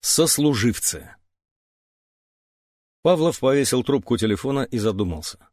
Сослуживцы. Павлов повесил трубку телефона и задумался.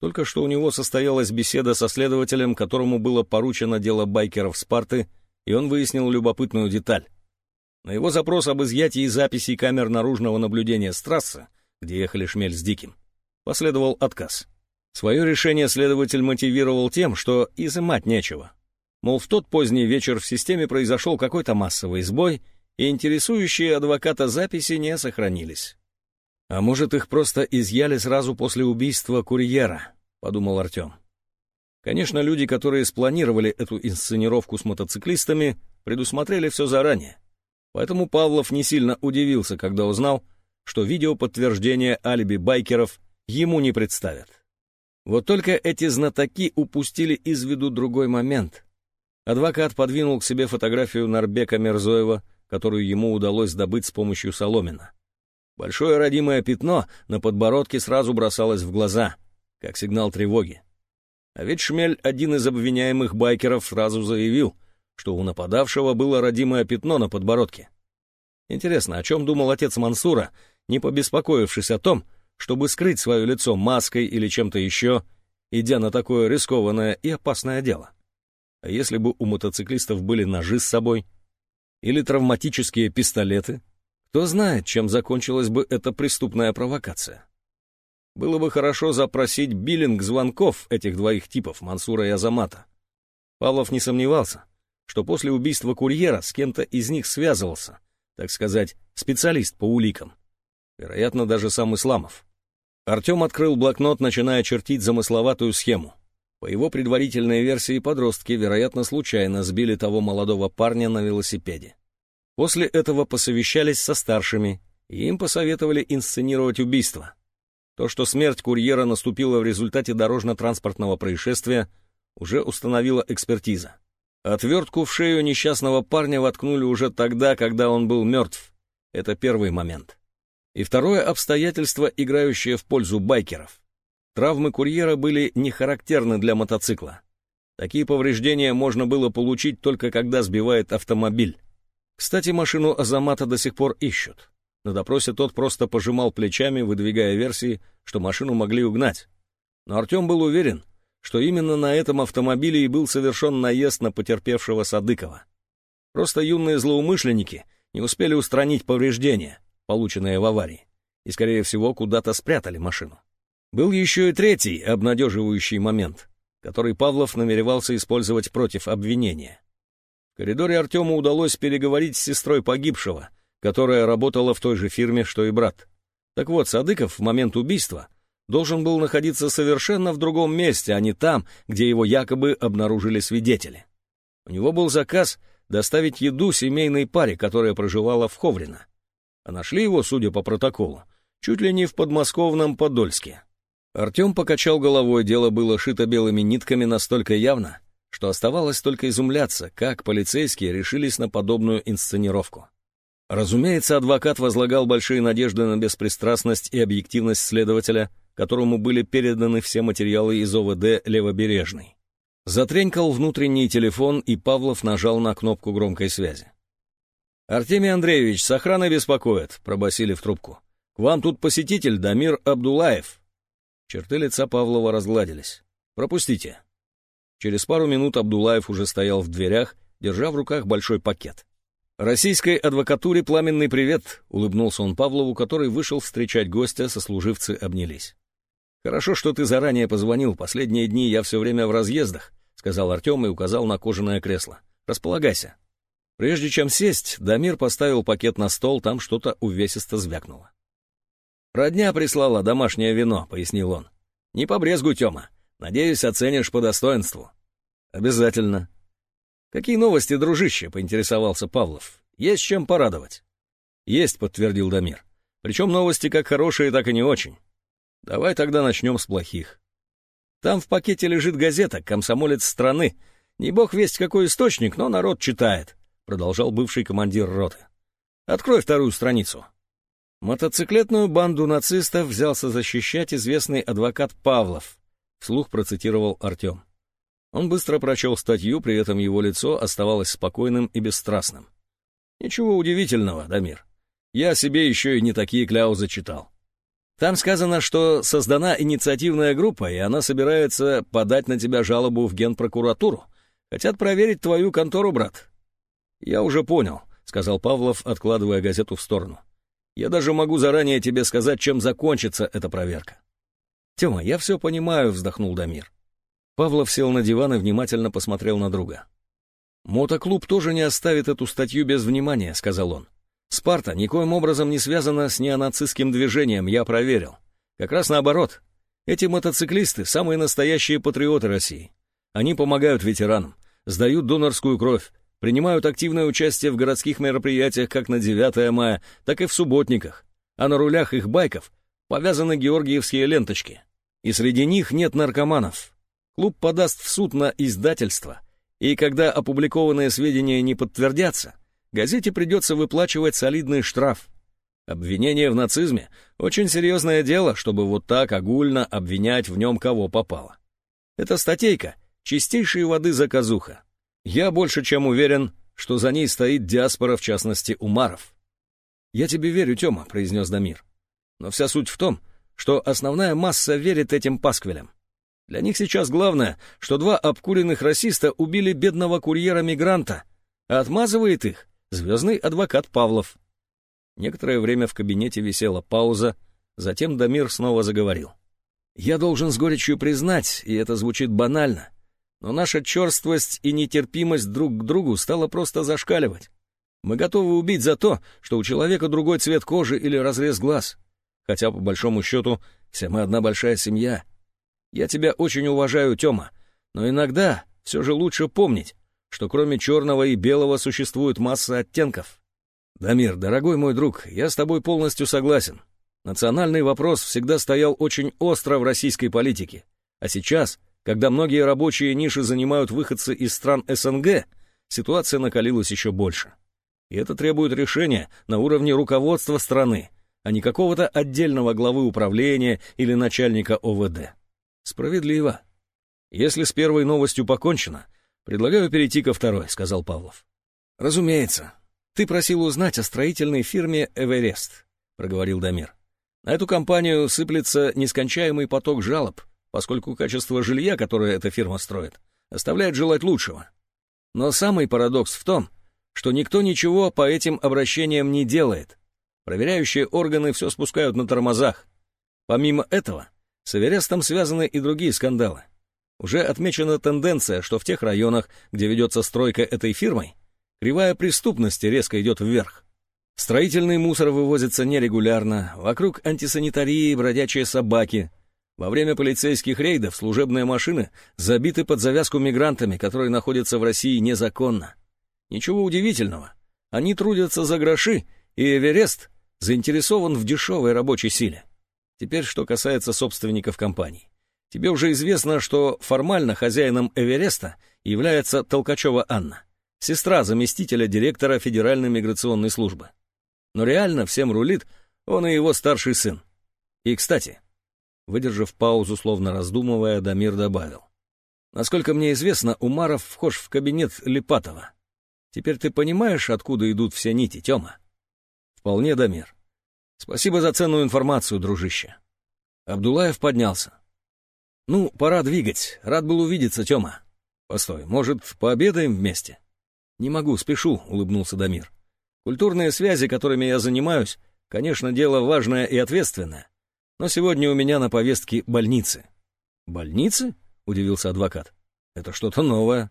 Только что у него состоялась беседа со следователем, которому было поручено дело байкеров Спарты, и он выяснил любопытную деталь. На его запрос об изъятии записей камер наружного наблюдения с трассы, где ехали Шмель с Диким, последовал отказ. Свое решение следователь мотивировал тем, что изымать нечего. Мол, в тот поздний вечер в системе произошел какой-то массовый сбой, и интересующие адвоката записи не сохранились. «А может, их просто изъяли сразу после убийства курьера?» — подумал Артем. Конечно, люди, которые спланировали эту инсценировку с мотоциклистами, предусмотрели все заранее. Поэтому Павлов не сильно удивился, когда узнал, что видео подтверждения алиби байкеров ему не представят. Вот только эти знатоки упустили из виду другой момент. Адвокат подвинул к себе фотографию Нарбека Мерзоева, которую ему удалось добыть с помощью Соломина. Большое родимое пятно на подбородке сразу бросалось в глаза, как сигнал тревоги. А ведь Шмель, один из обвиняемых байкеров, сразу заявил, что у нападавшего было родимое пятно на подбородке. Интересно, о чем думал отец Мансура, не побеспокоившись о том, чтобы скрыть свое лицо маской или чем-то еще, идя на такое рискованное и опасное дело? А если бы у мотоциклистов были ножи с собой? Или травматические пистолеты? Кто знает, чем закончилась бы эта преступная провокация? Было бы хорошо запросить биллинг звонков этих двоих типов, Мансура и Азамата. Павлов не сомневался, что после убийства курьера с кем-то из них связывался, так сказать, специалист по уликам. Вероятно, даже сам Исламов. Артем открыл блокнот, начиная чертить замысловатую схему. По его предварительной версии, подростки, вероятно, случайно сбили того молодого парня на велосипеде. После этого посовещались со старшими, и им посоветовали инсценировать убийство. То, что смерть курьера наступила в результате дорожно-транспортного происшествия, уже установила экспертиза. Отвертку в шею несчастного парня воткнули уже тогда, когда он был мертв. Это первый момент. И второе обстоятельство, играющее в пользу байкеров. Травмы курьера были не характерны для мотоцикла. Такие повреждения можно было получить только когда сбивает автомобиль. Кстати, машину Азамата до сих пор ищут. На допросе тот просто пожимал плечами, выдвигая версии, что машину могли угнать. Но Артем был уверен, что именно на этом автомобиле и был совершен наезд на потерпевшего Садыкова. Просто юные злоумышленники не успели устранить повреждения, полученные в аварии, и, скорее всего, куда-то спрятали машину. Был еще и третий обнадеживающий момент, который Павлов намеревался использовать против обвинения. В коридоре Артему удалось переговорить с сестрой погибшего, которая работала в той же фирме, что и брат. Так вот, Садыков в момент убийства должен был находиться совершенно в другом месте, а не там, где его якобы обнаружили свидетели. У него был заказ доставить еду семейной паре, которая проживала в Ховрино. А нашли его, судя по протоколу, чуть ли не в подмосковном Подольске. Артем покачал головой, дело было шито белыми нитками настолько явно, что оставалось только изумляться, как полицейские решились на подобную инсценировку. Разумеется, адвокат возлагал большие надежды на беспристрастность и объективность следователя, которому были переданы все материалы из ОВД «Левобережный». Затренькал внутренний телефон, и Павлов нажал на кнопку громкой связи. «Артемий Андреевич, с охраной беспокоит», — пробасили в трубку. «К вам тут посетитель Дамир Абдулаев». Черты лица Павлова разгладились. «Пропустите». Через пару минут Абдулаев уже стоял в дверях, держа в руках большой пакет. «Российской адвокатуре пламенный привет», — улыбнулся он Павлову, который вышел встречать гостя, сослуживцы обнялись. «Хорошо, что ты заранее позвонил. Последние дни я все время в разъездах», — сказал Артем и указал на кожаное кресло. «Располагайся». Прежде чем сесть, Дамир поставил пакет на стол, там что-то увесисто звякнуло. «Родня прислала домашнее вино», — пояснил он. «Не побрезгуй, Тёма. Надеюсь, оценишь по достоинству». «Обязательно». «Какие новости, дружище?» — поинтересовался Павлов. «Есть чем порадовать». «Есть», — подтвердил Дамир. «Причем новости как хорошие, так и не очень. Давай тогда начнем с плохих. Там в пакете лежит газета «Комсомолец страны». Не бог весть какой источник, но народ читает», — продолжал бывший командир роты. «Открой вторую страницу». Мотоциклетную банду нацистов взялся защищать известный адвокат Павлов, вслух процитировал Артем. Он быстро прочел статью, при этом его лицо оставалось спокойным и бесстрастным. Ничего удивительного, Дамир. Я себе еще и не такие кляузы читал. Там сказано, что создана инициативная группа, и она собирается подать на тебя жалобу в генпрокуратуру. Хотят проверить твою контору, брат. Я уже понял, — сказал Павлов, откладывая газету в сторону. Я даже могу заранее тебе сказать, чем закончится эта проверка. Тёма, я все понимаю, — вздохнул Дамир. Павлов сел на диван и внимательно посмотрел на друга. «Мотоклуб тоже не оставит эту статью без внимания», — сказал он. «Спарта никоим образом не связана с неонацистским движением, я проверил. Как раз наоборот. Эти мотоциклисты — самые настоящие патриоты России. Они помогают ветеранам, сдают донорскую кровь, принимают активное участие в городских мероприятиях как на 9 мая, так и в субботниках, а на рулях их байков повязаны георгиевские ленточки. И среди них нет наркоманов. Клуб подаст в суд на издательство — и когда опубликованные сведения не подтвердятся, газете придется выплачивать солидный штраф. Обвинение в нацизме — очень серьезное дело, чтобы вот так огульно обвинять в нем кого попало. Эта статейка — чистейшей воды заказуха. Я больше чем уверен, что за ней стоит диаспора, в частности, Умаров. «Я тебе верю, Тёма», — произнес Дамир. «Но вся суть в том, что основная масса верит этим пасквилям. Для них сейчас главное, что два обкуренных расиста убили бедного курьера-мигранта, а отмазывает их звездный адвокат Павлов. Некоторое время в кабинете висела пауза, затем Дамир снова заговорил. «Я должен с горечью признать, и это звучит банально, но наша черствость и нетерпимость друг к другу стала просто зашкаливать. Мы готовы убить за то, что у человека другой цвет кожи или разрез глаз. Хотя, по большому счету, все мы одна большая семья. Я тебя очень уважаю, Тёма, но иногда все же лучше помнить, что кроме черного и белого существует масса оттенков. Дамир, дорогой мой друг, я с тобой полностью согласен. Национальный вопрос всегда стоял очень остро в российской политике. А сейчас, когда многие рабочие ниши занимают выходцы из стран СНГ, ситуация накалилась еще больше. И это требует решения на уровне руководства страны, а не какого-то отдельного главы управления или начальника ОВД. Справедливо. Если с первой новостью покончено, предлагаю перейти ко второй, сказал Павлов. Разумеется. Ты просил узнать о строительной фирме «Эверест», проговорил Дамир. На эту компанию сыплется нескончаемый поток жалоб, поскольку качество жилья, которое эта фирма строит, оставляет желать лучшего. Но самый парадокс в том, что никто ничего по этим обращениям не делает. Проверяющие органы все спускают на тормозах. Помимо этого, с Эверестом связаны и другие скандалы. Уже отмечена тенденция, что в тех районах, где ведется стройка этой фирмой, кривая преступности резко идет вверх. Строительный мусор вывозится нерегулярно, вокруг антисанитарии бродячие собаки. Во время полицейских рейдов служебные машины забиты под завязку мигрантами, которые находятся в России незаконно. Ничего удивительного. Они трудятся за гроши, и Эверест заинтересован в дешевой рабочей силе. Теперь, что касается собственников компаний. Тебе уже известно, что формально хозяином Эвереста является Толкачева Анна, сестра заместителя директора Федеральной миграционной службы. Но реально всем рулит он и его старший сын. И, кстати, выдержав паузу, словно раздумывая, Дамир добавил. Насколько мне известно, Умаров вхож в кабинет Липатова. Теперь ты понимаешь, откуда идут все нити, Тёма? Вполне, Дамир. Спасибо за ценную информацию, дружище. Абдулаев поднялся. Ну, пора двигать. Рад был увидеться, Тёма. Постой, может, пообедаем вместе? Не могу, спешу, улыбнулся Дамир. Культурные связи, которыми я занимаюсь, конечно, дело важное и ответственное. Но сегодня у меня на повестке больницы. Больницы? Удивился адвокат. Это что-то новое.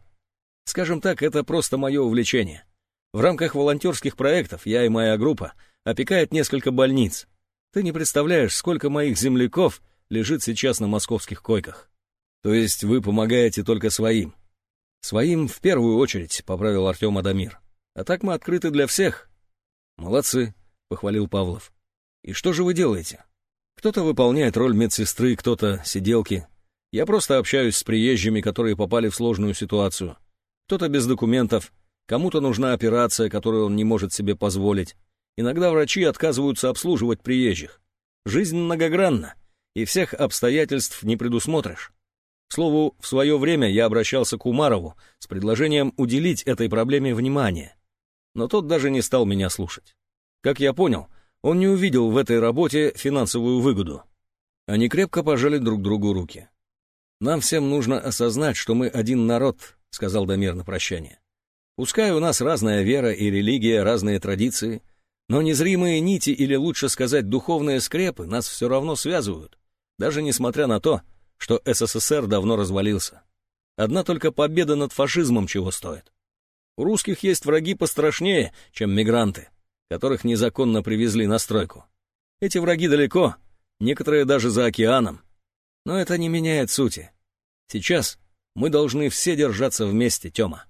Скажем так, это просто мое увлечение. В рамках волонтерских проектов я и моя группа опекает несколько больниц. Ты не представляешь, сколько моих земляков лежит сейчас на московских койках. То есть вы помогаете только своим? Своим в первую очередь, поправил Артем Адамир. А так мы открыты для всех. Молодцы, похвалил Павлов. И что же вы делаете? Кто-то выполняет роль медсестры, кто-то сиделки. Я просто общаюсь с приезжими, которые попали в сложную ситуацию. Кто-то без документов, кому-то нужна операция, которую он не может себе позволить. Иногда врачи отказываются обслуживать приезжих. Жизнь многогранна, и всех обстоятельств не предусмотришь. К слову, в свое время я обращался к Умарову с предложением уделить этой проблеме внимание. Но тот даже не стал меня слушать. Как я понял, Он не увидел в этой работе финансовую выгоду. Они крепко пожали друг другу руки. «Нам всем нужно осознать, что мы один народ», — сказал Дамир на прощание. «Пускай у нас разная вера и религия, разные традиции, но незримые нити, или лучше сказать, духовные скрепы, нас все равно связывают, даже несмотря на то, что СССР давно развалился. Одна только победа над фашизмом чего стоит. У русских есть враги пострашнее, чем мигранты, которых незаконно привезли на стройку. Эти враги далеко, некоторые даже за океаном. Но это не меняет сути. Сейчас мы должны все держаться вместе, Тёма.